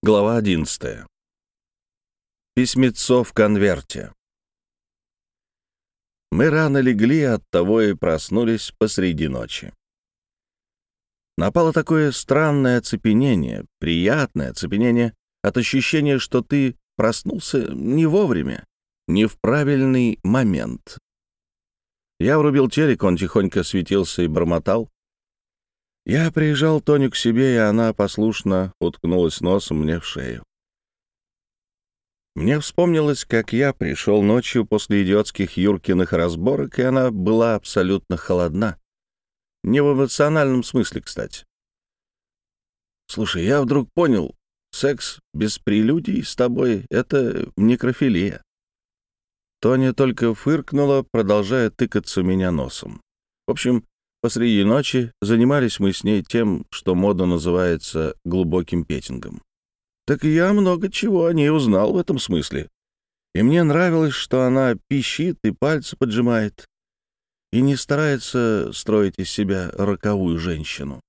Глава 11. Письмецо в конверте. Мы рано легли, оттого и проснулись посреди ночи. Напало такое странное оцепенение, приятное оцепенение от ощущения, что ты проснулся не вовремя, не в правильный момент. Я врубил телек, он тихонько светился и бормотал. Я приезжал Тоню к себе, и она послушно уткнулась носом мне в шею. Мне вспомнилось, как я пришел ночью после идиотских Юркиных разборок, и она была абсолютно холодна. Не в эмоциональном смысле, кстати. Слушай, я вдруг понял, секс без прелюдий с тобой — это некрофилия. Тоня только фыркнула, продолжая тыкаться меня носом. В общем, Посреди ночи занимались мы с ней тем, что мода называется глубоким петингом. Так я много чего о ней узнал в этом смысле. И мне нравилось, что она пищит и пальцы поджимает, и не старается строить из себя роковую женщину.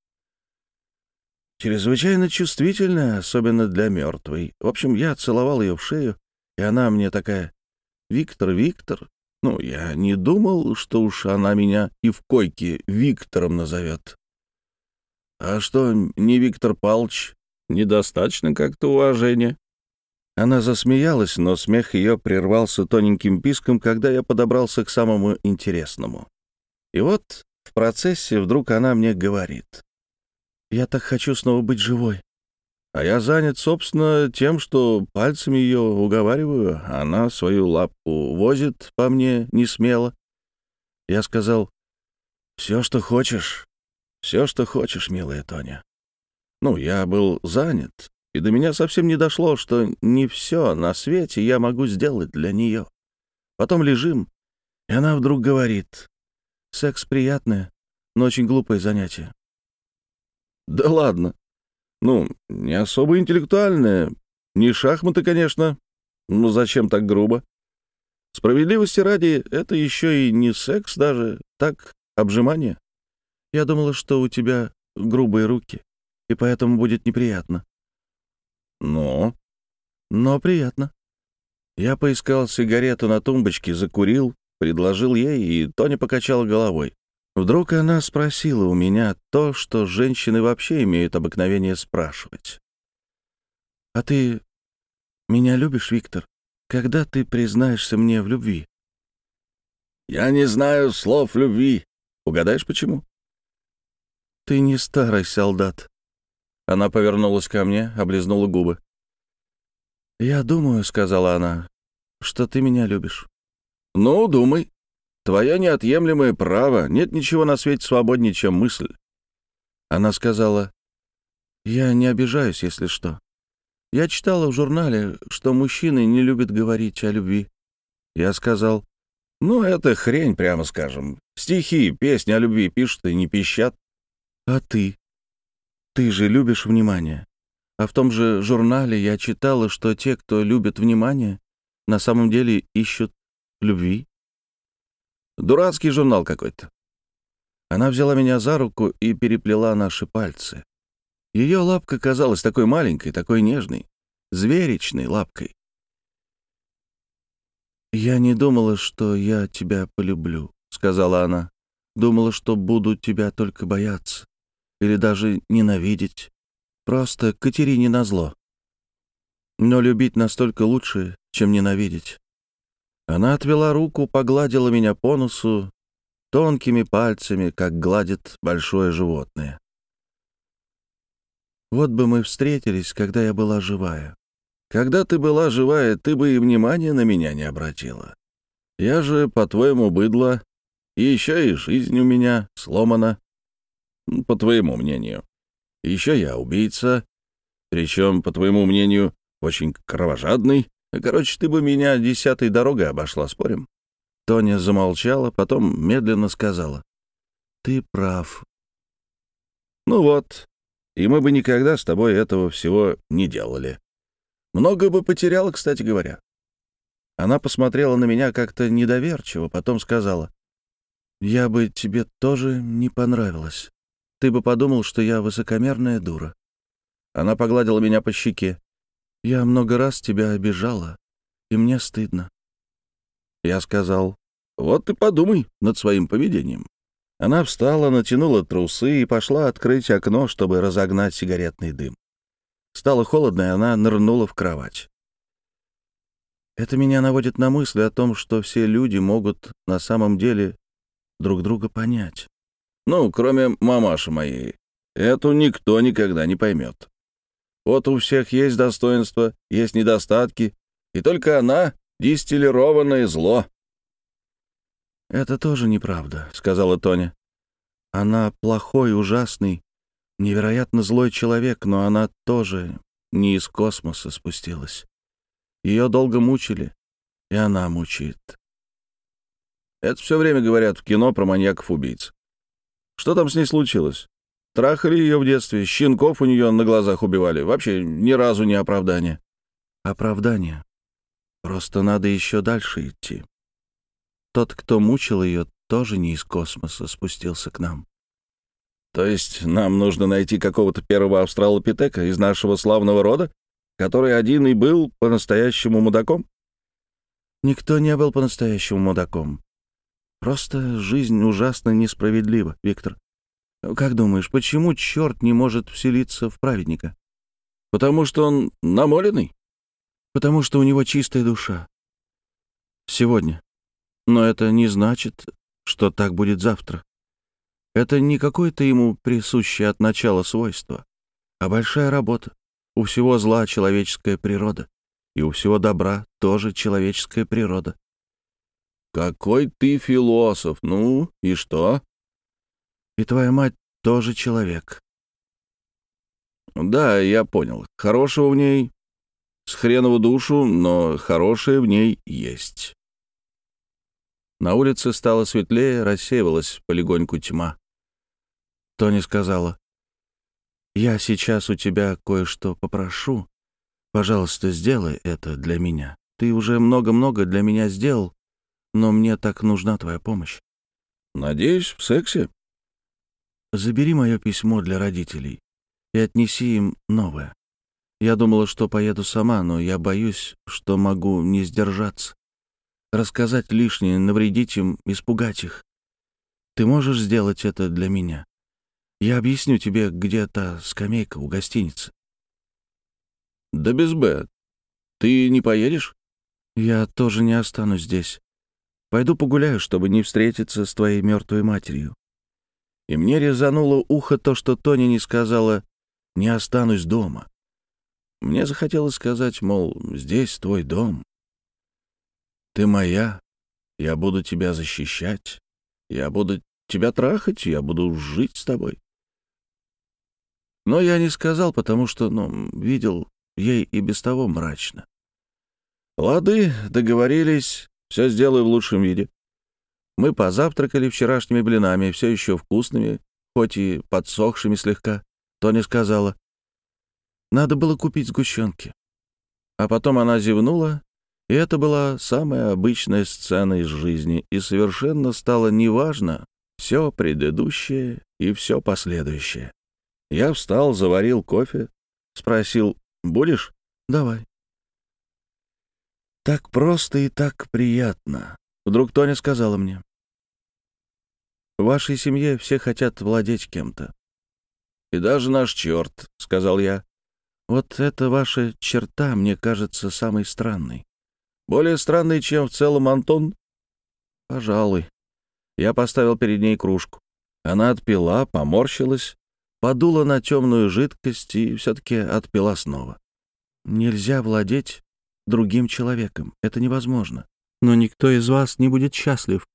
Чрезвычайно чувствительная, особенно для мертвой. В общем, я целовал ее в шею, и она мне такая «Виктор, Виктор, ну, я не думал, что уж она меня и в койке Виктором назовет. А что, не Виктор Палч? Недостаточно как-то уважения. Она засмеялась, но смех ее прервался тоненьким писком, когда я подобрался к самому интересному. И вот в процессе вдруг она мне говорит. «Я так хочу снова быть живой. А я занят, собственно, тем, что пальцами ее уговариваю. Она свою лапку возит по мне не смело. Я сказал, «Все, что хочешь, все, что хочешь, милая Тоня». Ну, я был занят, и до меня совсем не дошло, что не все на свете я могу сделать для нее. Потом лежим, и она вдруг говорит, «Секс приятное, но очень глупое занятие». «Да ладно», ну, не особо интеллектуальная. Не шахматы, конечно. Но зачем так грубо? Справедливости ради, это еще и не секс даже, так, обжимание. Я думала, что у тебя грубые руки, и поэтому будет неприятно. Но? Но приятно. Я поискал сигарету на тумбочке, закурил, предложил ей, и Тоня покачала головой. Вдруг она спросила у меня то, что женщины вообще имеют обыкновение спрашивать. «А ты меня любишь, Виктор? Когда ты признаешься мне в любви?» «Я не знаю слов любви. Угадаешь, почему?» «Ты не старый солдат». Она повернулась ко мне, облизнула губы. «Я думаю», — сказала она, — «что ты меня любишь». «Ну, думай», Твое неотъемлемое право. Нет ничего на свете свободнее, чем мысль. Она сказала, «Я не обижаюсь, если что. Я читала в журнале, что мужчины не любят говорить о любви». Я сказал, «Ну, это хрень, прямо скажем. Стихи, песни о любви пишут и не пищат». «А ты? Ты же любишь внимание. А в том же журнале я читала, что те, кто любит внимание, на самом деле ищут любви». Дурацкий журнал какой-то. Она взяла меня за руку и переплела наши пальцы. Ее лапка казалась такой маленькой, такой нежной, зверичной лапкой. «Я не думала, что я тебя полюблю», — сказала она. «Думала, что буду тебя только бояться или даже ненавидеть. Просто Катерине назло. Но любить настолько лучше, чем ненавидеть. Она отвела руку, погладила меня по носу тонкими пальцами, как гладит большое животное. Вот бы мы встретились, когда я была живая. Когда ты была живая, ты бы и внимания на меня не обратила. Я же, по-твоему, быдло, и еще и жизнь у меня сломана, по твоему мнению. Еще я убийца, причем, по твоему мнению, очень кровожадный, Короче, ты бы меня десятой дорогой обошла, спорим?» Тоня замолчала, потом медленно сказала. «Ты прав». «Ну вот, и мы бы никогда с тобой этого всего не делали. Много бы потеряла, кстати говоря». Она посмотрела на меня как-то недоверчиво, потом сказала. «Я бы тебе тоже не понравилась. Ты бы подумал, что я высокомерная дура». Она погладила меня по щеке. Я много раз тебя обижала, и мне стыдно. Я сказал, вот ты подумай над своим поведением. Она встала, натянула трусы и пошла открыть окно, чтобы разогнать сигаретный дым. Стало холодно, и она нырнула в кровать. Это меня наводит на мысль о том, что все люди могут на самом деле друг друга понять. Ну, кроме мамаши моей. Эту никто никогда не поймет. Вот у всех есть достоинства, есть недостатки, и только она — дистиллированное зло. «Это тоже неправда», — сказала Тоня. «Она плохой, ужасный, невероятно злой человек, но она тоже не из космоса спустилась. Ее долго мучили, и она мучает. Это все время говорят в кино про маньяков-убийц. Что там с ней случилось? Трахали ее в детстве, щенков у нее на глазах убивали. Вообще ни разу не оправдание. Оправдание. Просто надо еще дальше идти. Тот, кто мучил ее, тоже не из космоса спустился к нам. То есть нам нужно найти какого-то первого австралопитека из нашего славного рода, который один и был по-настоящему мудаком? Никто не был по-настоящему мудаком. Просто жизнь ужасно несправедлива, Виктор. Как думаешь, почему черт не может вселиться в праведника? Потому что он намоленный? Потому что у него чистая душа. Сегодня. Но это не значит, что так будет завтра. Это не какое-то ему присущее от начала свойство, а большая работа. У всего зла человеческая природа, и у всего добра тоже человеческая природа. «Какой ты философ! Ну, и что?» «И твоя мать тоже человек». «Да, я понял. Хорошего в ней с хренову душу, но хорошее в ней есть». На улице стало светлее, рассеивалась полегоньку тьма. Тони сказала, «Я сейчас у тебя кое-что попрошу. Пожалуйста, сделай это для меня. Ты уже много-много для меня сделал, но мне так нужна твоя помощь». «Надеюсь, в сексе?» «Забери мое письмо для родителей и отнеси им новое. Я думала, что поеду сама, но я боюсь, что могу не сдержаться рассказать лишнее, навредить им, испугать их. Ты можешь сделать это для меня? Я объясню тебе, где та скамейка у гостиницы. Да без Б. Ты не поедешь? Я тоже не останусь здесь. Пойду погуляю, чтобы не встретиться с твоей мертвой матерью. И мне резануло ухо то, что Тони не сказала «не останусь дома». Мне захотелось сказать, мол, здесь твой дом, ты моя, я буду тебя защищать, я буду тебя трахать, я буду жить с тобой. Но я не сказал, потому что, ну, видел ей и без того мрачно. Лады, договорились, все сделаю в лучшем виде. Мы позавтракали вчерашними блинами, все еще вкусными, хоть и подсохшими слегка. Тоня сказала, надо было купить сгущенки. А потом она зевнула и это была самая обычная сцена из жизни, и совершенно стало неважно все предыдущее и все последующее. Я встал, заварил кофе, спросил «Будешь?» «Давай». Так просто и так приятно. Вдруг Тоня сказала мне. В вашей семье все хотят владеть кем-то. И даже наш черт, — сказал я. Вот эта ваша черта мне кажется самой странной. Более странный, чем в целом Антон? Пожалуй. Я поставил перед ней кружку. Она отпила, поморщилась, подула на темную жидкость и все-таки отпила снова. Нельзя владеть другим человеком. Это невозможно. Но никто из вас не будет счастлив,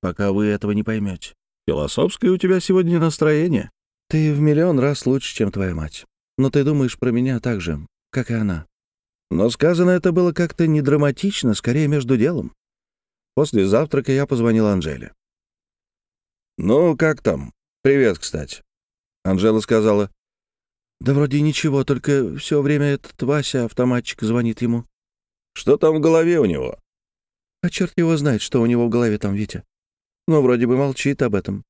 пока вы этого не поймете. Философское у тебя сегодня настроение. Ты в миллион раз лучше, чем твоя мать. Но ты думаешь про меня так же, как и она. Но сказано это было как-то не драматично, скорее между делом. После завтрака я позвонил Анжеле. «Ну, как там? Привет, кстати». Анжела сказала. «Да вроде ничего, только все время этот Вася, автоматчик, звонит ему». «Что там в голове у него?» «А черт его знает, что у него в голове там, Витя. Но вроде бы молчит об этом».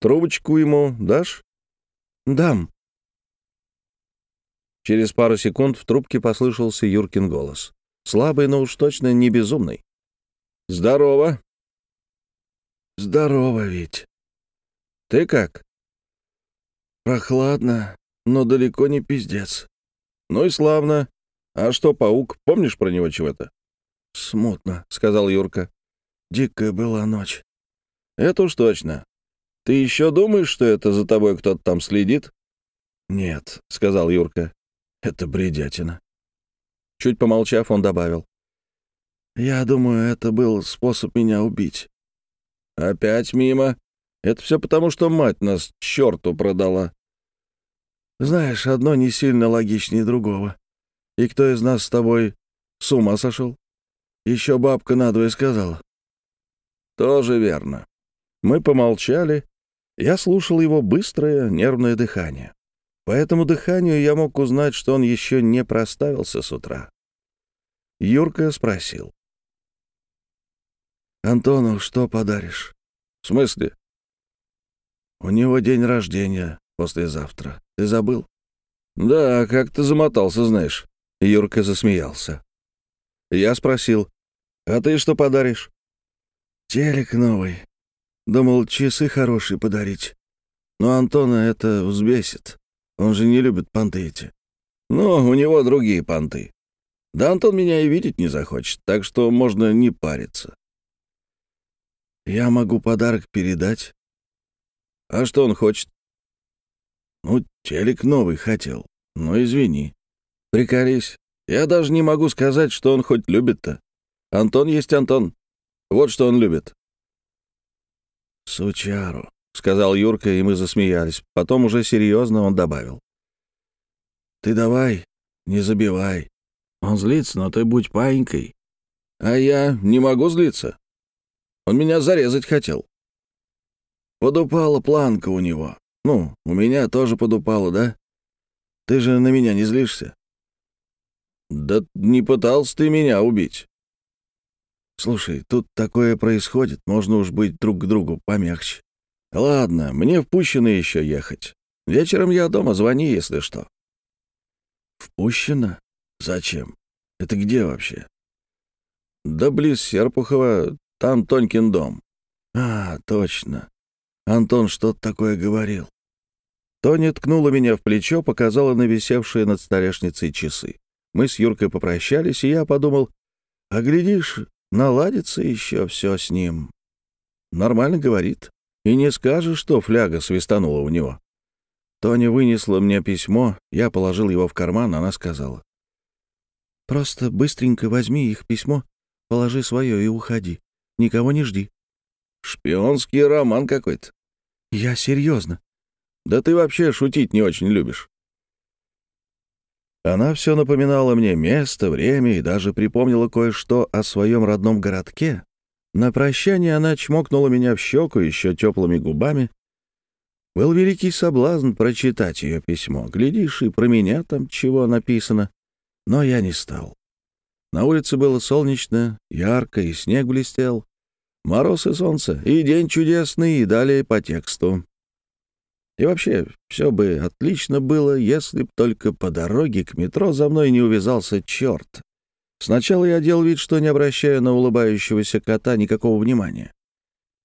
«Трубочку ему дашь?» «Дам. Через пару секунд в трубке послышался Юркин голос. Слабый, но уж точно не безумный. «Здорово!» «Здорово, ведь. «Ты как?» «Прохладно, но далеко не пиздец». «Ну и славно. А что, паук, помнишь про него чего-то?» «Смутно», — сказал Юрка. «Дикая была ночь». «Это уж точно. Ты еще думаешь, что это за тобой кто-то там следит?» «Нет», — сказал Юрка. «Это бредятина». Чуть помолчав, он добавил. «Я думаю, это был способ меня убить». «Опять мимо? Это все потому, что мать нас черту продала». «Знаешь, одно не сильно логичнее другого. И кто из нас с тобой с ума сошел? Еще бабка надвое сказала». «Тоже верно». Мы помолчали. Я слушал его быстрое нервное дыхание. По этому дыханию я мог узнать, что он еще не проставился с утра. Юрка спросил. «Антону что подаришь?» «В смысле?» «У него день рождения послезавтра. Ты забыл?» «Да, как ты замотался, знаешь». Юрка засмеялся. Я спросил, «А ты что подаришь?» «Телек новый. Думал, часы хорошие подарить. Но Антона это взбесит. Он же не любит понты эти. Ну, у него другие понты. Да Антон меня и видеть не захочет, так что можно не париться. Я могу подарок передать. А что он хочет? Ну, телек новый хотел. Ну, извини. Приколись. Я даже не могу сказать, что он хоть любит-то. Антон есть Антон. Вот что он любит. Сучару. — сказал Юрка, и мы засмеялись. Потом уже серьезно он добавил. «Ты давай, не забивай. Он злится, но ты будь паинькой». «А я не могу злиться. Он меня зарезать хотел». «Подупала планка у него. Ну, у меня тоже подупала, да? Ты же на меня не злишься?» «Да не пытался ты меня убить». «Слушай, тут такое происходит, можно уж быть друг к другу помягче. Ладно, мне впущено еще ехать. Вечером я дома, звони, если что. Впущено? Зачем? Это где вообще? Да близ Серпухова, там Тонькин дом. А, точно. Антон что-то такое говорил. Тоня ткнула меня в плечо, показала на висевшие над столешницей часы. Мы с Юркой попрощались, и я подумал, а глядишь, наладится еще все с ним. Нормально говорит. И не скажешь, что фляга свистанула у него. Тоня вынесла мне письмо, я положил его в карман, она сказала. «Просто быстренько возьми их письмо, положи свое и уходи. Никого не жди». «Шпионский роман какой-то». «Я серьезно». «Да ты вообще шутить не очень любишь». Она все напоминала мне место, время и даже припомнила кое-что о своем родном городке, на прощание она чмокнула меня в щеку еще теплыми губами. Был великий соблазн прочитать ее письмо. Глядишь, и про меня там чего написано. Но я не стал. На улице было солнечно, ярко, и снег блестел. Мороз и солнце, и день чудесный, и далее по тексту. И вообще, все бы отлично было, если б только по дороге к метро за мной не увязался черт. Сначала я делал вид, что не обращаю на улыбающегося кота никакого внимания.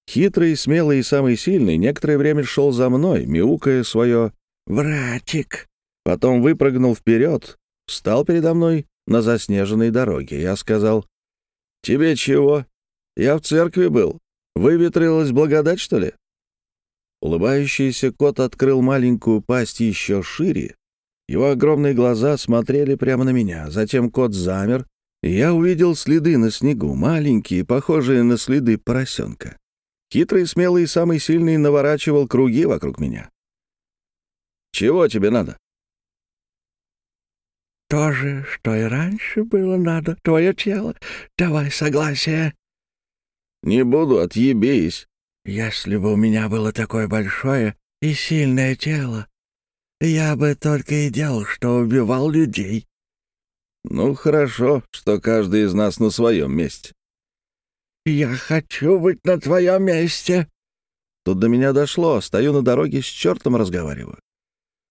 Хитрый, смелый и самый сильный некоторое время шел за мной, мяукая свое «Вратик». Потом выпрыгнул вперед, встал передо мной на заснеженной дороге. Я сказал «Тебе чего? Я в церкви был. Выветрилась благодать, что ли?» Улыбающийся кот открыл маленькую пасть еще шире. Его огромные глаза смотрели прямо на меня. Затем кот замер, я увидел следы на снегу, маленькие, похожие на следы поросенка. Хитрый, смелый и самый сильный наворачивал круги вокруг меня. «Чего тебе надо?» «То же, что и раньше было надо. Твое тело. Давай согласие». «Не буду, отъебись». «Если бы у меня было такое большое и сильное тело, я бы только и делал, что убивал людей. Ну, хорошо, что каждый из нас на своем месте. «Я хочу быть на твоем месте!» Тут до меня дошло, стою на дороге с чертом разговариваю.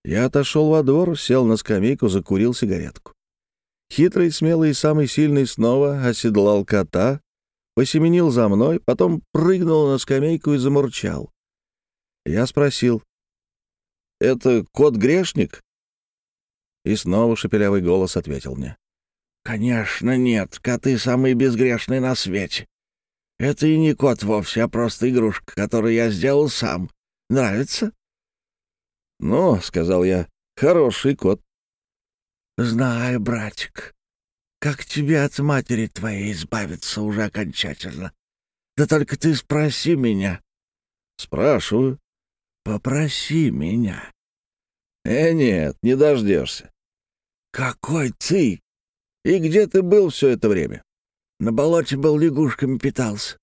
Я отошел во двор, сел на скамейку, закурил сигаретку. Хитрый, смелый и самый сильный снова оседлал кота, посеменил за мной, потом прыгнул на скамейку и замурчал. Я спросил, «Это кот-грешник?» И снова шепелявый голос ответил мне. «Конечно нет, коты самые безгрешные на свете. Это и не кот вовсе, а просто игрушка, которую я сделал сам. Нравится?» «Ну, — сказал я, — хороший кот». «Знаю, братик. Как тебе от матери твоей избавиться уже окончательно? Да только ты спроси меня». «Спрашиваю». «Попроси меня». «Э, нет, не дождешься». «Какой ты? И где ты был все это время?» На болоте был лягушками питался.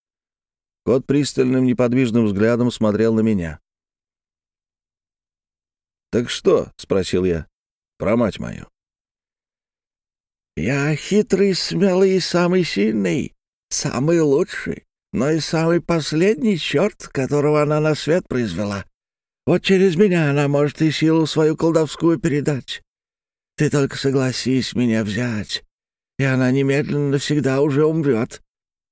Кот пристальным неподвижным взглядом смотрел на меня. «Так что?» — спросил я. «Про мать мою». «Я хитрый, смелый и самый сильный, самый лучший, но и самый последний черт, которого она на свет произвела. Вот через меня она может и силу свою колдовскую передать. Ты только согласись меня взять, и она немедленно навсегда уже умрет,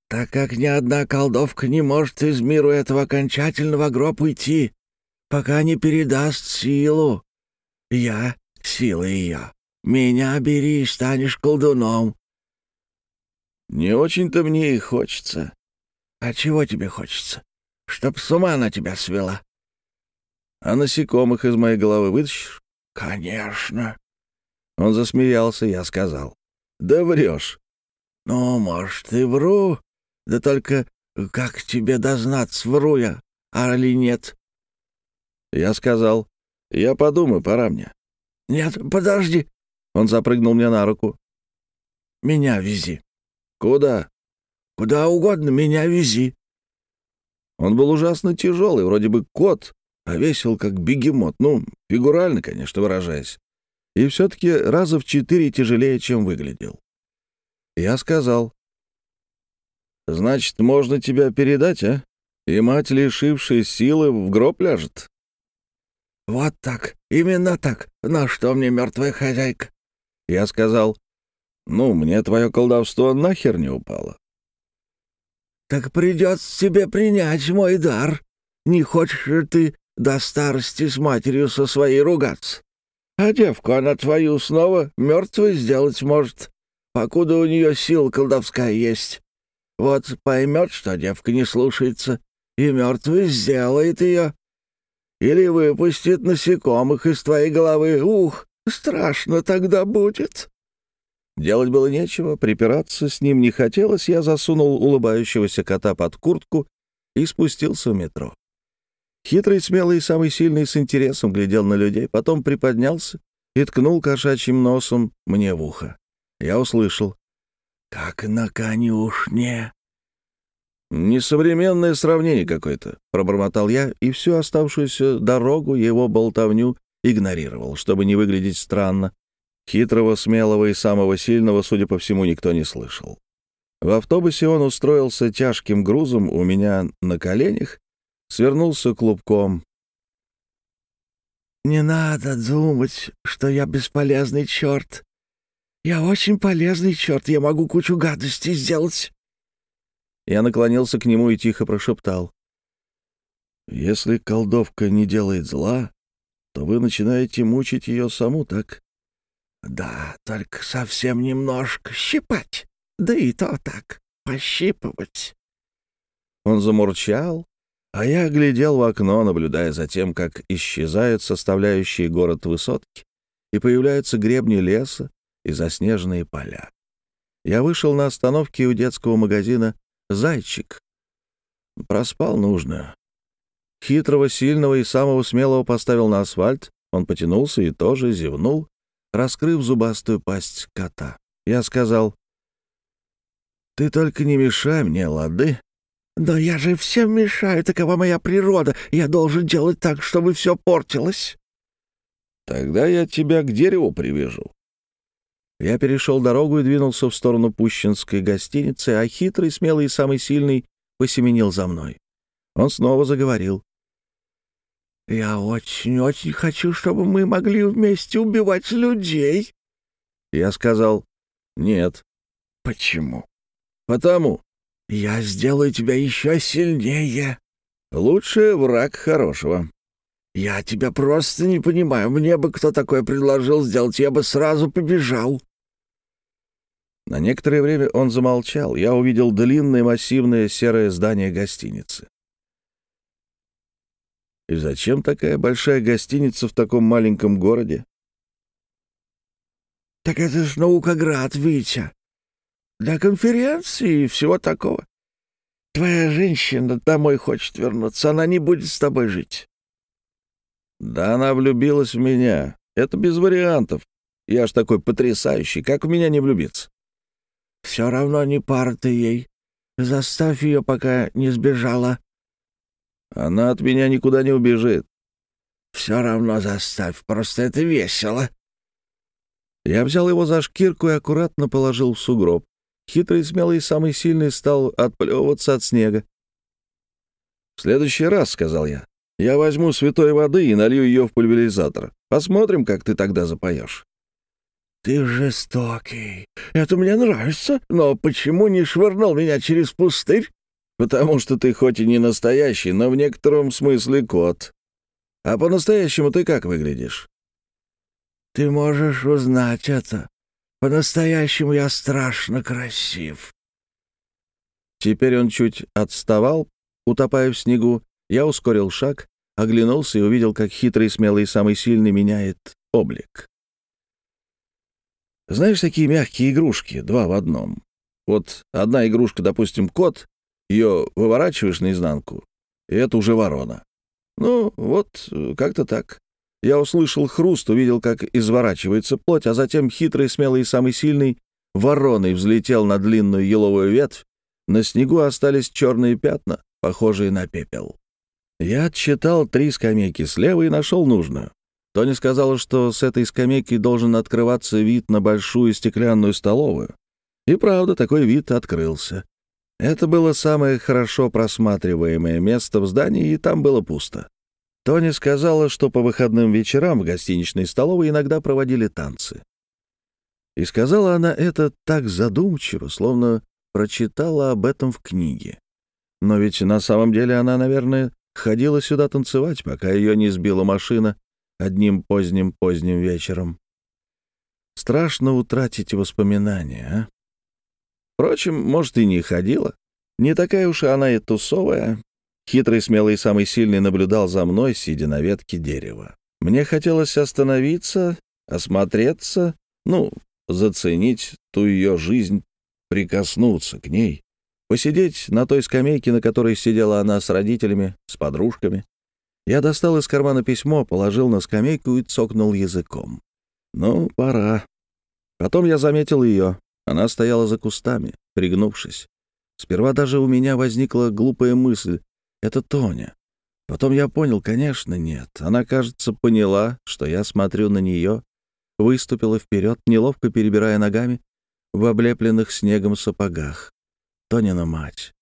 так как ни одна колдовка не может из миру этого окончательного гроб уйти, пока не передаст силу. Я — сила ее. Меня бери, станешь колдуном. Не очень-то мне и хочется. А чего тебе хочется? Чтоб с ума на тебя свела. А насекомых из моей головы вытащишь? Конечно. Он засмеялся, я сказал. Да врешь. Ну, может, и вру. Да только как тебе дознаться, вру я, а или нет? Я сказал. Я подумаю, пора мне. Нет, подожди. Он запрыгнул мне на руку. Меня вези. Куда? Куда угодно меня вези. Он был ужасно тяжелый, вроде бы кот, а весил как бегемот. Ну, фигурально, конечно, выражаясь и все-таки раза в четыре тяжелее, чем выглядел. Я сказал, «Значит, можно тебя передать, а? И мать, лишившая силы, в гроб ляжет?» «Вот так, именно так. На что мне мертвая хозяйка?» Я сказал, «Ну, мне твое колдовство нахер не упало». «Так придется тебе принять мой дар. Не хочешь ли ты до старости с матерью со своей ругаться?» А девку она твою снова мертвой сделать может, покуда у нее сила колдовская есть. Вот поймет, что девка не слушается, и мертвый сделает ее. Или выпустит насекомых из твоей головы. Ух, страшно тогда будет. Делать было нечего, припираться с ним не хотелось, я засунул улыбающегося кота под куртку и спустился в метро. Хитрый, смелый и самый сильный с интересом глядел на людей, потом приподнялся и ткнул кошачьим носом мне в ухо. Я услышал. «Как на конюшне!» «Несовременное сравнение какое-то», — пробормотал я, и всю оставшуюся дорогу его болтовню игнорировал, чтобы не выглядеть странно. Хитрого, смелого и самого сильного, судя по всему, никто не слышал. В автобусе он устроился тяжким грузом у меня на коленях свернулся клубком. «Не надо думать, что я бесполезный черт. Я очень полезный черт, я могу кучу гадостей сделать». Я наклонился к нему и тихо прошептал. «Если колдовка не делает зла, то вы начинаете мучить ее саму, так?» «Да, только совсем немножко щипать, да и то так, пощипывать». Он замурчал, а я глядел в окно, наблюдая за тем, как исчезают составляющие город высотки и появляются гребни леса и заснеженные поля. Я вышел на остановке у детского магазина «Зайчик». Проспал нужно. Хитрого, сильного и самого смелого поставил на асфальт. Он потянулся и тоже зевнул, раскрыв зубастую пасть кота. Я сказал, «Ты только не мешай мне, лады?» «Да я же всем мешаю, такова моя природа. Я должен делать так, чтобы все портилось». «Тогда я тебя к дереву привяжу». Я перешел дорогу и двинулся в сторону Пущинской гостиницы, а хитрый, смелый и самый сильный посеменил за мной. Он снова заговорил. Я очень-очень хочу, чтобы мы могли вместе убивать людей. Я сказал «нет». Почему? Потому. Я сделаю тебя еще сильнее. Лучший враг хорошего. Я тебя просто не понимаю. Мне бы кто такое предложил сделать, я бы сразу побежал. На некоторое время он замолчал. Я увидел длинное массивное серое здание гостиницы. И зачем такая большая гостиница в таком маленьком городе? Так это ж Наукоград, Витя. Для конференции и всего такого. Твоя женщина домой хочет вернуться, она не будет с тобой жить. Да она влюбилась в меня. Это без вариантов. Я ж такой потрясающий. Как в меня не влюбиться? Все равно не пара ты ей. Заставь ее, пока не сбежала. Она от меня никуда не убежит. Все равно заставь, просто это весело. Я взял его за шкирку и аккуратно положил в сугроб. Хитрый, смелый и самый сильный стал отплевываться от снега. «В следующий раз», — сказал я, — «я возьму святой воды и налью ее в пульверизатор. Посмотрим, как ты тогда запоешь». «Ты жестокий. Это мне нравится. Но почему не швырнул меня через пустырь?» «Потому что ты хоть и не настоящий, но в некотором смысле кот. А по-настоящему ты как выглядишь?» «Ты можешь узнать это. По-настоящему я страшно красив». Теперь он чуть отставал, утопая в снегу. Я ускорил шаг, оглянулся и увидел, как хитрый, смелый и самый сильный меняет облик. Знаешь, такие мягкие игрушки, два в одном. Вот одна игрушка, допустим, кот, ее выворачиваешь наизнанку, и это уже ворона. Ну, вот как-то так. Я услышал хруст, увидел, как изворачивается плоть, а затем хитрый, смелый и самый сильный вороной взлетел на длинную еловую ветвь. На снегу остались черные пятна, похожие на пепел. Я отсчитал три скамейки слева и нашел нужную. Тони сказала, что с этой скамейки должен открываться вид на большую стеклянную столовую. И правда, такой вид открылся. Это было самое хорошо просматриваемое место в здании, и там было пусто. Тони сказала, что по выходным вечерам в гостиничной столовой иногда проводили танцы. И сказала она это так задумчиво, словно прочитала об этом в книге. Но ведь на самом деле она, наверное, ходила сюда танцевать, пока ее не сбила машина одним поздним-поздним вечером. Страшно утратить воспоминания, а? Впрочем, может, и не ходила. Не такая уж она и тусовая. Хитрый, смелый и самый сильный наблюдал за мной, сидя на ветке дерева. Мне хотелось остановиться, осмотреться, ну, заценить ту ее жизнь, прикоснуться к ней, посидеть на той скамейке, на которой сидела она с родителями, с подружками, я достал из кармана письмо, положил на скамейку и цокнул языком. Ну, пора. Потом я заметил ее. Она стояла за кустами, пригнувшись. Сперва даже у меня возникла глупая мысль. Это Тоня. Потом я понял, конечно, нет. Она, кажется, поняла, что я смотрю на нее, выступила вперед, неловко перебирая ногами в облепленных снегом сапогах. Тонина мать.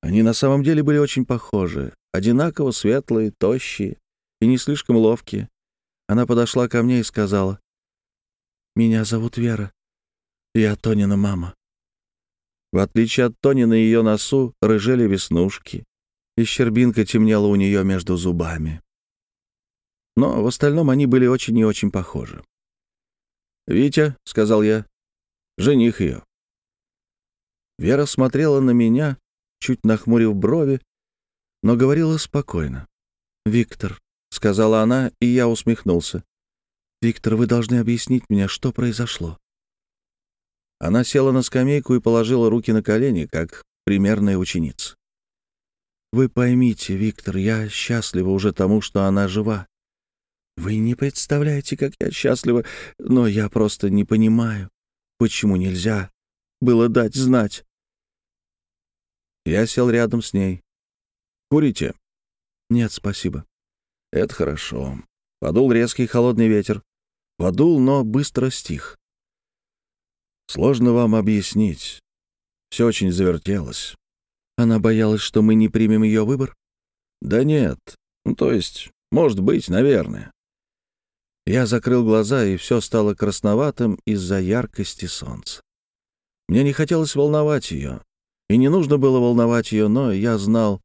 Они на самом деле были очень похожи одинаково светлые, тощие и не слишком ловкие. Она подошла ко мне и сказала, «Меня зовут Вера. Я Тонина мама». В отличие от Тони, на ее носу рыжели веснушки, и щербинка темнела у нее между зубами. Но в остальном они были очень и очень похожи. «Витя», — сказал я, — «жених ее». Вера смотрела на меня, чуть нахмурив брови, но говорила спокойно. «Виктор», — сказала она, и я усмехнулся. «Виктор, вы должны объяснить мне, что произошло». Она села на скамейку и положила руки на колени, как примерная ученица. «Вы поймите, Виктор, я счастлива уже тому, что она жива. Вы не представляете, как я счастлива, но я просто не понимаю, почему нельзя было дать знать». Я сел рядом с ней. Курите?» «Нет, спасибо». «Это хорошо». Подул резкий холодный ветер. Подул, но быстро стих. «Сложно вам объяснить. Все очень завертелось». Она боялась, что мы не примем ее выбор? «Да нет. Ну, то есть, Может быть, наверное. Я закрыл глаза, и все стало красноватым из-за яркости солнца. Мне не хотелось волновать ее, и не нужно было волновать ее, но я знал,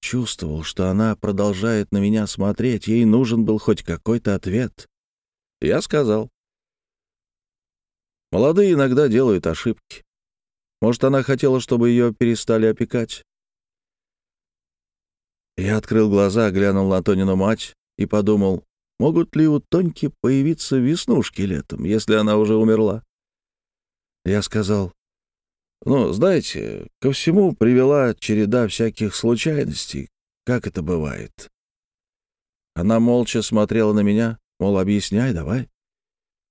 чувствовал, что она продолжает на меня смотреть, ей нужен был хоть какой-то ответ. Я сказал. Молодые иногда делают ошибки. Может, она хотела, чтобы ее перестали опекать? Я открыл глаза, глянул на Тонину мать и подумал, могут ли у Тоньки появиться веснушки летом, если она уже умерла. Я сказал, ну, знаете, ко всему привела череда всяких случайностей, как это бывает. Она молча смотрела на меня, мол, объясняй давай.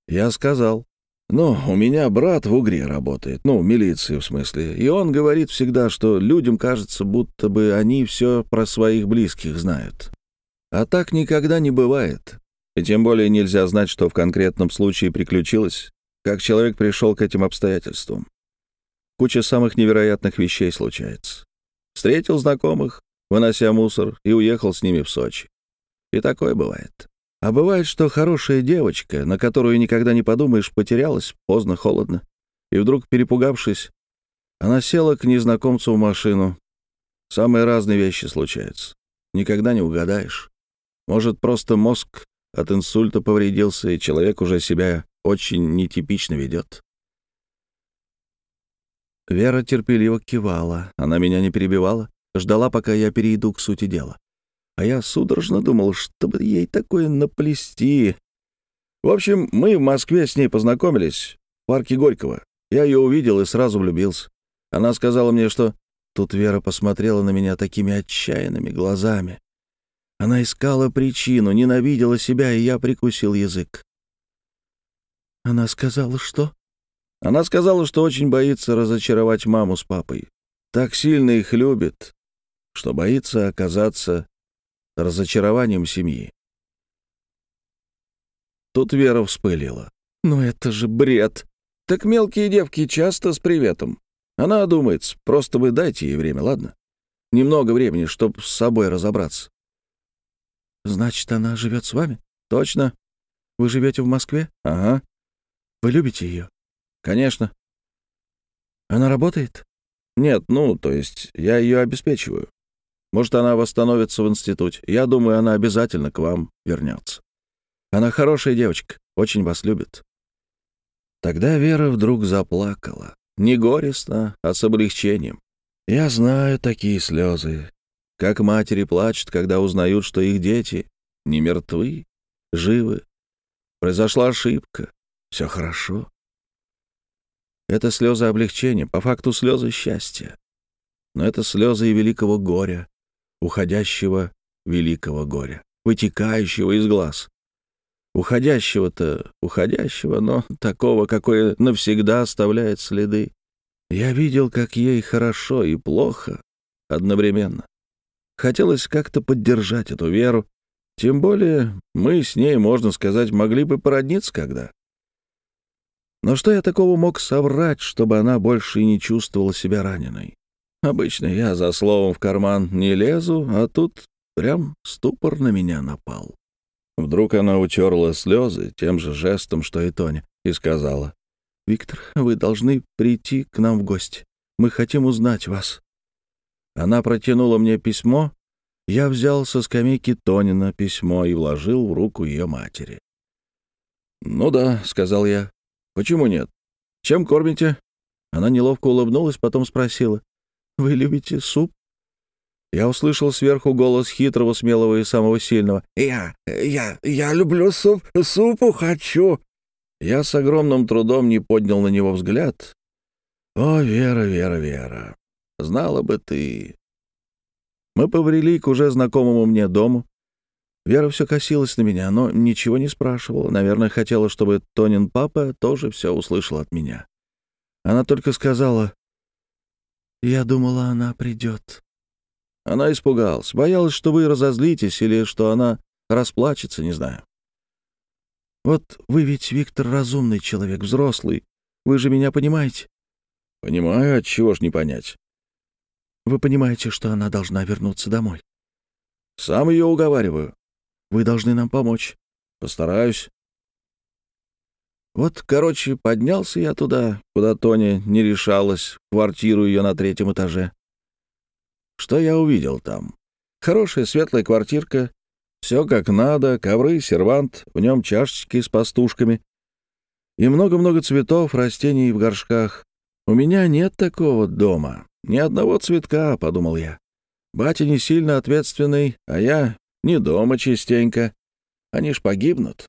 Я сказал, ну, у меня брат в Угре работает, ну, в милиции в смысле, и он говорит всегда, что людям кажется, будто бы они все про своих близких знают. А так никогда не бывает. И тем более нельзя знать, что в конкретном случае приключилось, как человек пришел к этим обстоятельствам. Куча самых невероятных вещей случается. Встретил знакомых, вынося мусор, и уехал с ними в Сочи. И такое бывает. А бывает, что хорошая девочка, на которую никогда не подумаешь, потерялась поздно, холодно. И вдруг, перепугавшись, она села к незнакомцу в машину. Самые разные вещи случаются. Никогда не угадаешь. Может, просто мозг от инсульта повредился, и человек уже себя очень нетипично ведет. Вера терпеливо кивала. Она меня не перебивала, ждала, пока я перейду к сути дела. А я судорожно думал, чтобы ей такое наплести. В общем, мы в Москве с ней познакомились в парке Горького. Я ее увидел и сразу влюбился. Она сказала мне, что... Тут Вера посмотрела на меня такими отчаянными глазами. Она искала причину, ненавидела себя, и я прикусил язык. Она сказала, что? Она сказала, что очень боится разочаровать маму с папой. Так сильно их любит, что боится оказаться разочарованием семьи. Тут Вера вспылила. «Ну это же бред! Так мелкие девки часто с приветом. Она одумается, просто вы дайте ей время, ладно? Немного времени, чтобы с собой разобраться». «Значит, она живет с вами?» «Точно. Вы живете в Москве?» «Ага». «Вы любите ее?» «Конечно». «Она работает?» «Нет, ну, то есть я ее обеспечиваю. Может, она восстановится в институте. Я думаю, она обязательно к вам вернется. Она хорошая девочка, очень вас любит». Тогда Вера вдруг заплакала. Не горестно, а с облегчением. Я знаю такие слезы. Как матери плачут, когда узнают, что их дети не мертвы, живы. Произошла ошибка. Все хорошо. Это слезы облегчения, по факту слезы счастья. Но это слезы и великого горя, уходящего великого горя, вытекающего из глаз. Уходящего-то, уходящего, но такого, какое навсегда оставляет следы. Я видел, как ей хорошо и плохо одновременно. Хотелось как-то поддержать эту веру, тем более мы с ней, можно сказать, могли бы породниться когда. Но что я такого мог соврать, чтобы она больше не чувствовала себя раненой? Обычно я за словом в карман не лезу, а тут прям ступор на меня напал. Вдруг она утерла слезы тем же жестом, что и Тоня, и сказала, «Виктор, вы должны прийти к нам в гости. Мы хотим узнать вас». Она протянула мне письмо. Я взял со скамейки Тонина письмо и вложил в руку ее матери. «Ну да», — сказал я. «Почему нет? Чем кормите?» Она неловко улыбнулась, потом спросила. Вы любите суп?» Я услышал сверху голос хитрого, смелого и самого сильного. «Я, я, я люблю суп, супу хочу!» Я с огромным трудом не поднял на него взгляд. «О, Вера, Вера, Вера, знала бы ты!» Мы побрели к уже знакомому мне дому. Вера все косилась на меня, но ничего не спрашивала. Наверное, хотела, чтобы Тонин папа тоже все услышал от меня. Она только сказала я думала, она придет. Она испугалась, боялась, что вы разозлитесь или что она расплачется, не знаю. Вот вы ведь, Виктор, разумный человек, взрослый. Вы же меня понимаете? Понимаю, от чего ж не понять. Вы понимаете, что она должна вернуться домой? Сам ее уговариваю. Вы должны нам помочь». «Постараюсь». Вот, короче, поднялся я туда, куда Тоня не решалась, квартиру ее на третьем этаже. Что я увидел там? Хорошая светлая квартирка, все как надо, ковры, сервант, в нем чашечки с пастушками и много-много цветов, растений в горшках. У меня нет такого дома, ни одного цветка, — подумал я. Батя не сильно ответственный, а я не дома частенько. Они ж погибнут.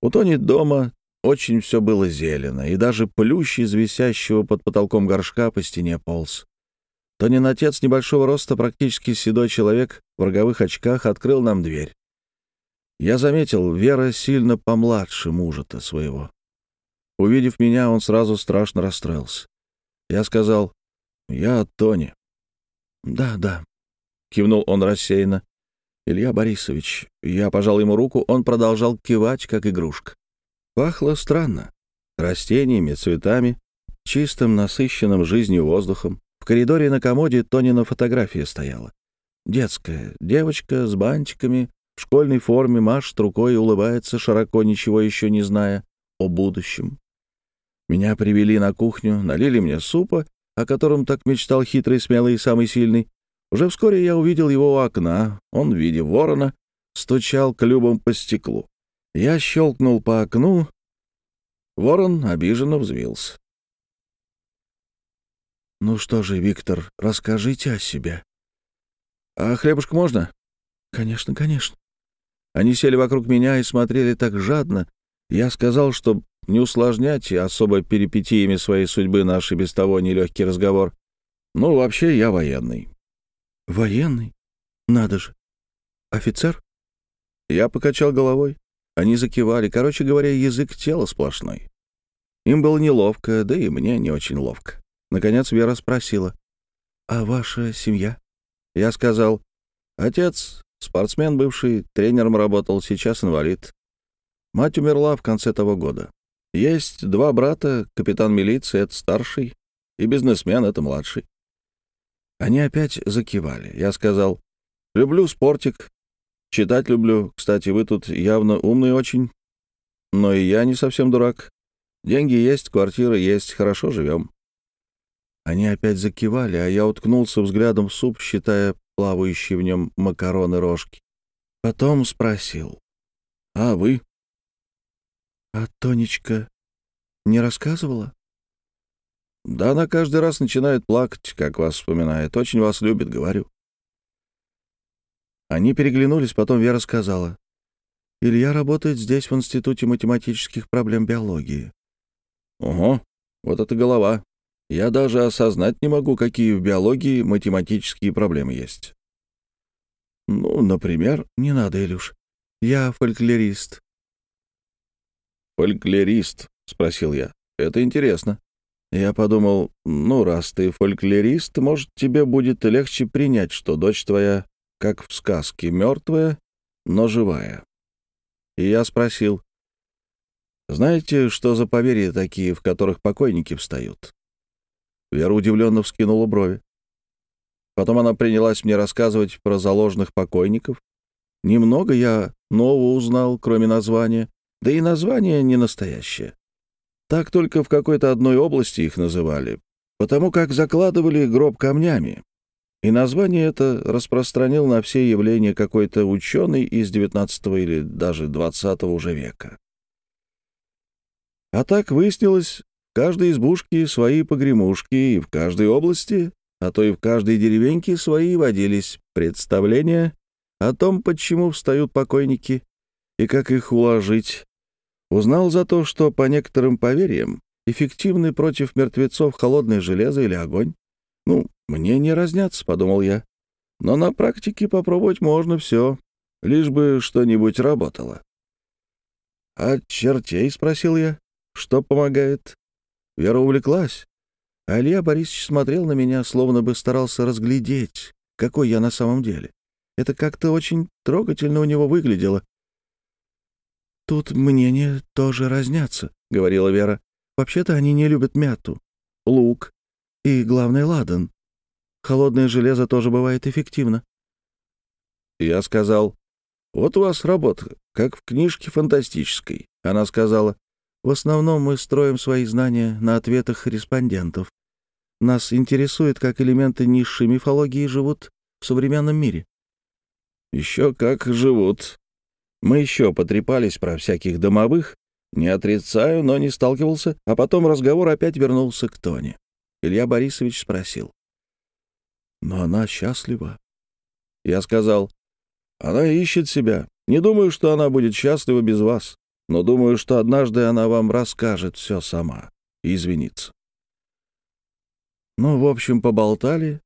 У Тони дома очень все было зелено, и даже плющ из висящего под потолком горшка по стене полз. Тонин отец небольшого роста, практически седой человек, в роговых очках, открыл нам дверь. Я заметил, Вера сильно помладше мужа-то своего. Увидев меня, он сразу страшно расстроился. Я сказал, «Я Тони». «Да, да», — кивнул он рассеянно. «Илья Борисович». Я пожал ему руку, он продолжал кивать, как игрушка. Пахло странно. Растениями, цветами, чистым, насыщенным жизнью воздухом. В коридоре на комоде Тонина фотография стояла. Детская, девочка с бантиками, в школьной форме машет рукой и улыбается, широко ничего еще не зная о будущем. Меня привели на кухню, налили мне супа, о котором так мечтал хитрый, смелый и самый сильный. Уже вскоре я увидел его у окна. Он в виде ворона стучал клювом по стеклу. Я щелкнул по окну. Ворон обиженно взвился. «Ну что же, Виктор, расскажите о себе». «А хлебушка можно?» «Конечно, конечно». Они сели вокруг меня и смотрели так жадно. Я сказал, что не усложнять особо перипетиями своей судьбы наш и без того нелегкий разговор. Ну, вообще, я военный. Военный? Надо же. Офицер? Я покачал головой. Они закивали. Короче говоря, язык тела сплошной. Им было неловко, да и мне не очень ловко. Наконец Вера спросила. «А ваша семья?» Я сказал. «Отец, спортсмен бывший, тренером работал, сейчас инвалид. Мать умерла в конце того года. Есть два брата, капитан милиции — это старший, и бизнесмен — это младший. Они опять закивали. Я сказал, люблю спортик, читать люблю. Кстати, вы тут явно умный очень. Но и я не совсем дурак. Деньги есть, квартира есть, хорошо живем. Они опять закивали, а я уткнулся взглядом в суп, считая плавающие в нем макароны-рожки. Потом спросил, «А вы?» А Тонечка не рассказывала? Да она каждый раз начинает плакать, как вас вспоминает. Очень вас любит, говорю. Они переглянулись, потом Вера сказала. Илья работает здесь, в Институте математических проблем биологии. Ого, вот это голова. Я даже осознать не могу, какие в биологии математические проблемы есть. Ну, например... Не надо, Илюш. Я фольклорист. «Фольклорист?» — спросил я. «Это интересно». Я подумал, ну, раз ты фольклорист, может, тебе будет легче принять, что дочь твоя, как в сказке, мертвая, но живая. И я спросил, знаете, что за поверья такие, в которых покойники встают? Вера удивленно вскинула брови. Потом она принялась мне рассказывать про заложенных покойников. Немного я нового узнал, кроме названия, да и название не настоящее. Так только в какой-то одной области их называли, потому как закладывали гроб камнями. И название это распространил на все явления какой-то ученый из XIX или даже XX уже века. А так выяснилось, в каждой избушке свои погремушки, и в каждой области, а то и в каждой деревеньке свои водились представления о том, почему встают покойники и как их уложить, Узнал за то, что, по некоторым поверьям, эффективны против мертвецов холодное железо или огонь. Ну, мне не разнятся, — подумал я. Но на практике попробовать можно все, лишь бы что-нибудь работало. «А чертей?» — спросил я. «Что помогает?» Вера увлеклась. А Илья Борисович смотрел на меня, словно бы старался разглядеть, какой я на самом деле. Это как-то очень трогательно у него выглядело, «Тут мнения тоже разнятся», — говорила Вера. «Вообще-то они не любят мяту, лук и, главное, ладан. Холодное железо тоже бывает эффективно». Я сказал, Вот у вас работа, как в книжке фантастической. Она сказала, в основном мы строим свои знания на ответах респондентов. Нас интересует, как элементы низшей мифологии живут в современном мире. Еще как живут. Мы еще потрепались про всяких домовых, не отрицаю, но не сталкивался, а потом разговор опять вернулся к Тоне. Илья Борисович спросил. «Но она счастлива?» Я сказал, «Она ищет себя. Не думаю, что она будет счастлива без вас, но думаю, что однажды она вам расскажет все сама и извинится». Ну, в общем, поболтали.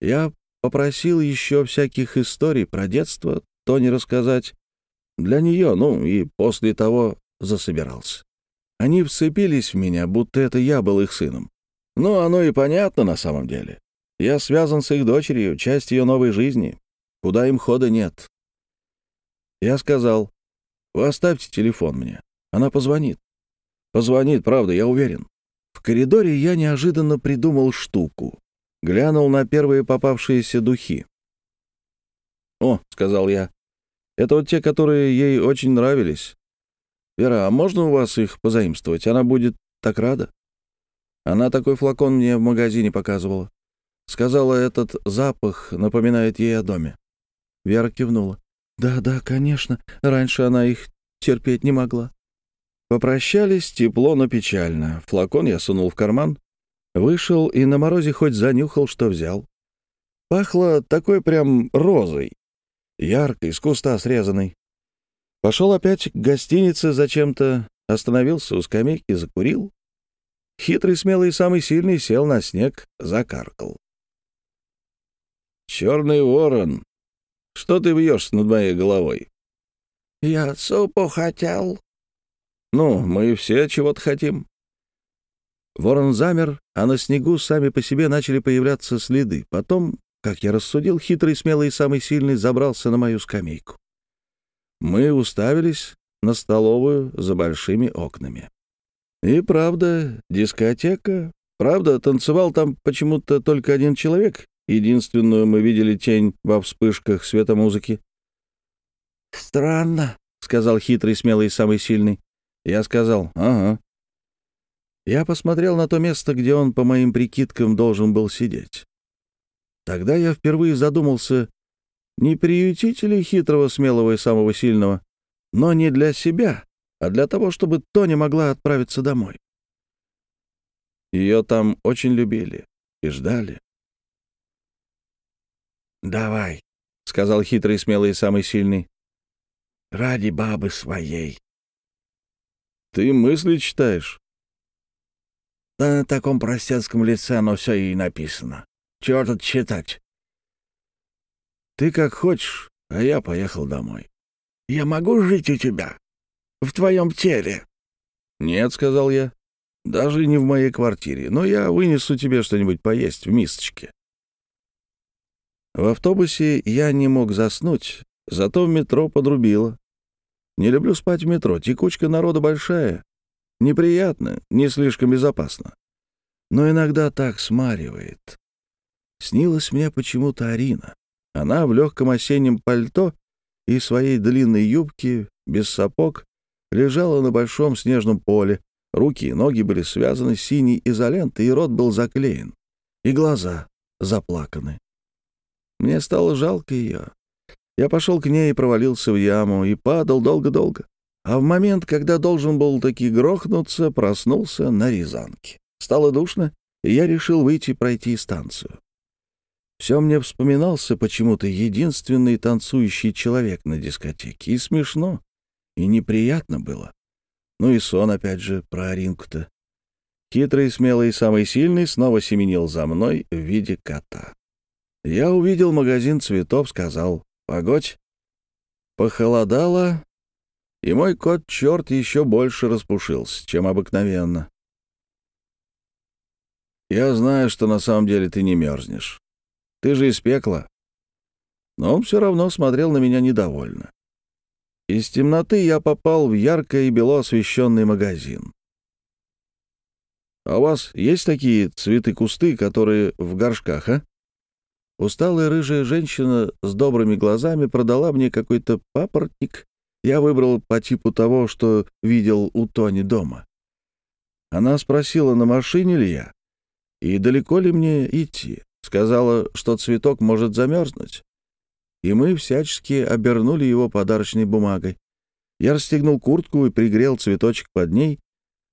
Я попросил еще всяких историй про детство, то не рассказать. Для нее, ну, и после того засобирался. Они вцепились в меня, будто это я был их сыном. Ну, оно и понятно на самом деле. Я связан с их дочерью, часть ее новой жизни, куда им хода нет. Я сказал, вы оставьте телефон мне. Она позвонит. Позвонит, правда, я уверен. В коридоре я неожиданно придумал штуку. Глянул на первые попавшиеся духи. «О», — сказал я, — «это вот те, которые ей очень нравились. Вера, а можно у вас их позаимствовать? Она будет так рада». Она такой флакон мне в магазине показывала. Сказала, этот запах напоминает ей о доме. Вера кивнула. «Да, да, конечно. Раньше она их терпеть не могла». Попрощались тепло, но печально. Флакон я сунул в карман, вышел и на морозе хоть занюхал, что взял. Пахло такой прям розой, яркой, с куста срезанной. Пошел опять к гостинице зачем-то, остановился у скамейки, закурил. Хитрый, смелый и самый сильный сел на снег, закаркал. «Черный ворон, что ты вьешь над моей головой?» «Я супу хотел», ну, мы все чего-то хотим. Ворон замер, а на снегу сами по себе начали появляться следы. Потом, как я рассудил, хитрый, смелый и самый сильный забрался на мою скамейку. Мы уставились на столовую за большими окнами. И правда, дискотека. Правда, танцевал там почему-то только один человек. Единственную мы видели тень во вспышках света музыки. «Странно», — сказал хитрый, смелый и самый сильный. Я сказал «Ага». Я посмотрел на то место, где он, по моим прикидкам, должен был сидеть. Тогда я впервые задумался, не приютить ли хитрого, смелого и самого сильного, но не для себя, а для того, чтобы Тоня могла отправиться домой. Ее там очень любили и ждали. «Давай», — сказал хитрый, смелый и самый сильный. «Ради бабы своей». Ты мысли читаешь? Да на таком простецком лице оно все и написано. Чего тут читать? Ты как хочешь, а я поехал домой. Я могу жить у тебя? В твоем теле? Нет, — сказал я. Даже не в моей квартире, но я вынесу тебе что-нибудь поесть в мисочке. В автобусе я не мог заснуть, зато в метро подрубило. Не люблю спать в метро, текучка народа большая. Неприятно, не слишком безопасно. Но иногда так смаривает. Снилась мне почему-то Арина. Она в легком осеннем пальто и своей длинной юбке, без сапог, лежала на большом снежном поле. Руки и ноги были связаны синей изолентой, и рот был заклеен, и глаза заплаканы. Мне стало жалко ее. Я пошел к ней и провалился в яму, и падал долго-долго. А в момент, когда должен был таки грохнуться, проснулся на Рязанке. Стало душно, и я решил выйти пройти станцию. Все мне вспоминался почему-то единственный танцующий человек на дискотеке. И смешно, и неприятно было. Ну и сон, опять же, про Аринку-то. Хитрый, смелый и самый сильный снова семенил за мной в виде кота. Я увидел магазин цветов, сказал Погодь. Похолодало, и мой кот-черт еще больше распушился, чем обыкновенно. Я знаю, что на самом деле ты не мерзнешь. Ты же из пекла. Но он все равно смотрел на меня недовольно. Из темноты я попал в ярко и бело освещенный магазин. «А у вас есть такие цветы-кусты, которые в горшках, а?» Усталая рыжая женщина с добрыми глазами продала мне какой-то папоротник. Я выбрал по типу того, что видел у Тони дома. Она спросила, на машине ли я и далеко ли мне идти. Сказала, что цветок может замерзнуть. И мы всячески обернули его подарочной бумагой. Я расстегнул куртку и пригрел цветочек под ней,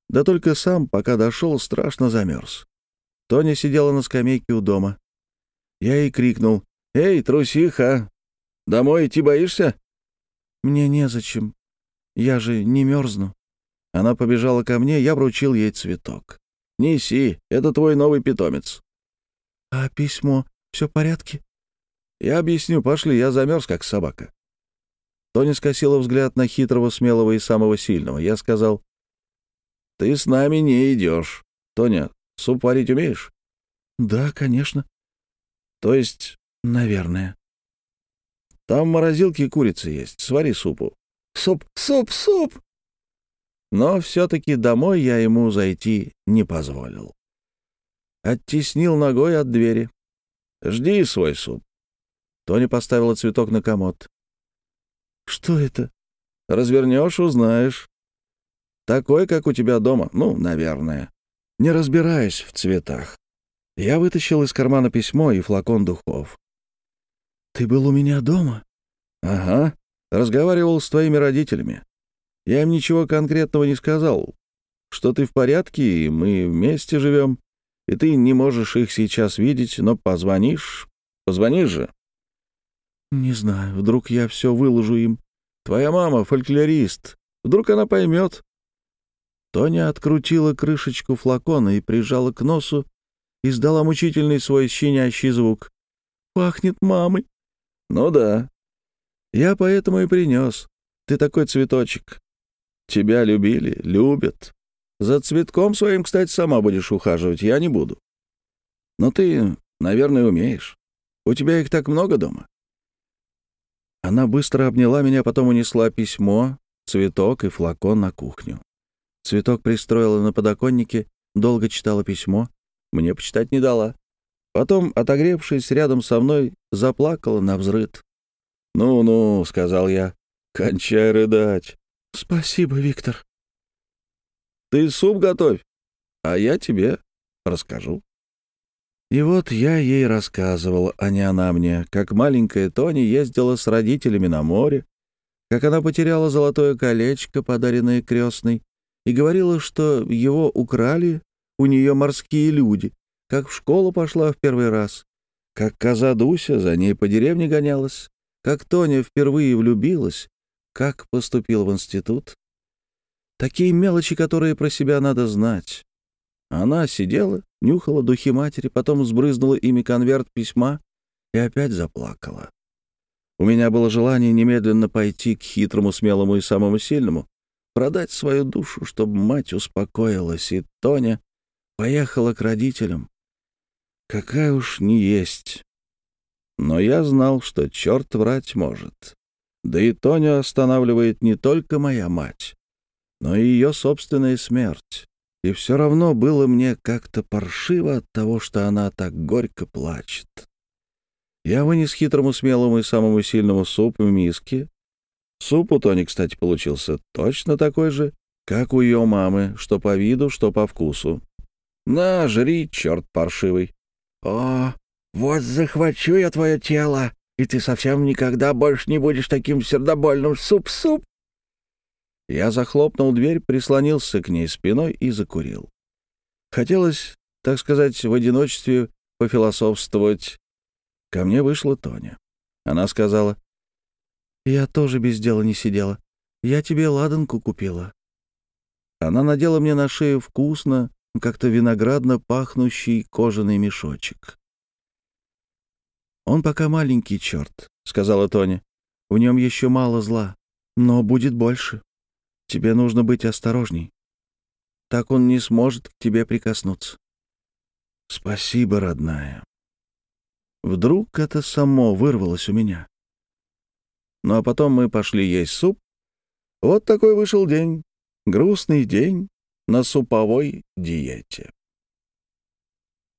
да только сам, пока дошел, страшно замерз. Тоня сидела на скамейке у дома. Я ей крикнул. «Эй, трусиха! Домой идти боишься?» «Мне незачем. Я же не мерзну». Она побежала ко мне, я вручил ей цветок. «Неси, это твой новый питомец». «А письмо? Все в порядке?» «Я объясню, пошли, я замерз, как собака». Тоня скосила взгляд на хитрого, смелого и самого сильного. Я сказал, «Ты с нами не идешь. Тоня, суп варить умеешь?» «Да, конечно». То есть, наверное. Там в морозилке курица есть. Свари супу. Суп, суп, суп! Но все-таки домой я ему зайти не позволил. Оттеснил ногой от двери. «Жди свой суп». Тони поставила цветок на комод. «Что это?» «Развернешь, узнаешь. Такой, как у тебя дома. Ну, наверное. Не разбираюсь в цветах. Я вытащил из кармана письмо и флакон духов. «Ты был у меня дома?» «Ага. Разговаривал с твоими родителями. Я им ничего конкретного не сказал. Что ты в порядке, и мы вместе живем, и ты не можешь их сейчас видеть, но позвонишь. Позвонишь же». «Не знаю. Вдруг я все выложу им. Твоя мама — фольклорист. Вдруг она поймет». Тоня открутила крышечку флакона и прижала к носу издала мучительный свой щенящий звук. «Пахнет мамой». «Ну да. Я поэтому и принес. Ты такой цветочек. Тебя любили, любят. За цветком своим, кстати, сама будешь ухаживать, я не буду. Но ты, наверное, умеешь. У тебя их так много дома?» Она быстро обняла меня, потом унесла письмо, цветок и флакон на кухню. Цветок пристроила на подоконнике, долго читала письмо, мне почитать не дала. Потом, отогревшись рядом со мной, заплакала на взрыд. «Ну-ну», — сказал я, — «кончай рыдать». «Спасибо, Виктор». «Ты суп готовь, а я тебе расскажу». И вот я ей рассказывал, а не она мне, как маленькая Тони ездила с родителями на море, как она потеряла золотое колечко, подаренное крестной, и говорила, что его украли у нее морские люди, как в школу пошла в первый раз, как коза Дуся за ней по деревне гонялась, как Тоня впервые влюбилась, как поступил в институт. Такие мелочи, которые про себя надо знать. Она сидела, нюхала духи матери, потом сбрызнула ими конверт письма и опять заплакала. У меня было желание немедленно пойти к хитрому, смелому и самому сильному, продать свою душу, чтобы мать успокоилась, и Тоня поехала к родителям. Какая уж не есть. Но я знал, что черт врать может. Да и Тоню останавливает не только моя мать, но и ее собственная смерть. И все равно было мне как-то паршиво от того, что она так горько плачет. Я вынес хитрому, смелому и самому сильному суп в миске. Суп у Тони, кстати, получился точно такой же, как у ее мамы, что по виду, что по вкусу. На, жри, черт паршивый. О, вот захвачу я твое тело, и ты совсем никогда больше не будешь таким сердобольным суп-суп. Я захлопнул дверь, прислонился к ней спиной и закурил. Хотелось, так сказать, в одиночестве пофилософствовать. Ко мне вышла Тоня. Она сказала, «Я тоже без дела не сидела. Я тебе ладанку купила». Она надела мне на шею вкусно, как-то виноградно пахнущий кожаный мешочек. «Он пока маленький черт», — сказала Тоня. «В нем еще мало зла, но будет больше. Тебе нужно быть осторожней. Так он не сможет к тебе прикоснуться». «Спасибо, родная». Вдруг это само вырвалось у меня. Ну а потом мы пошли есть суп. Вот такой вышел день. Грустный день на суповой диете.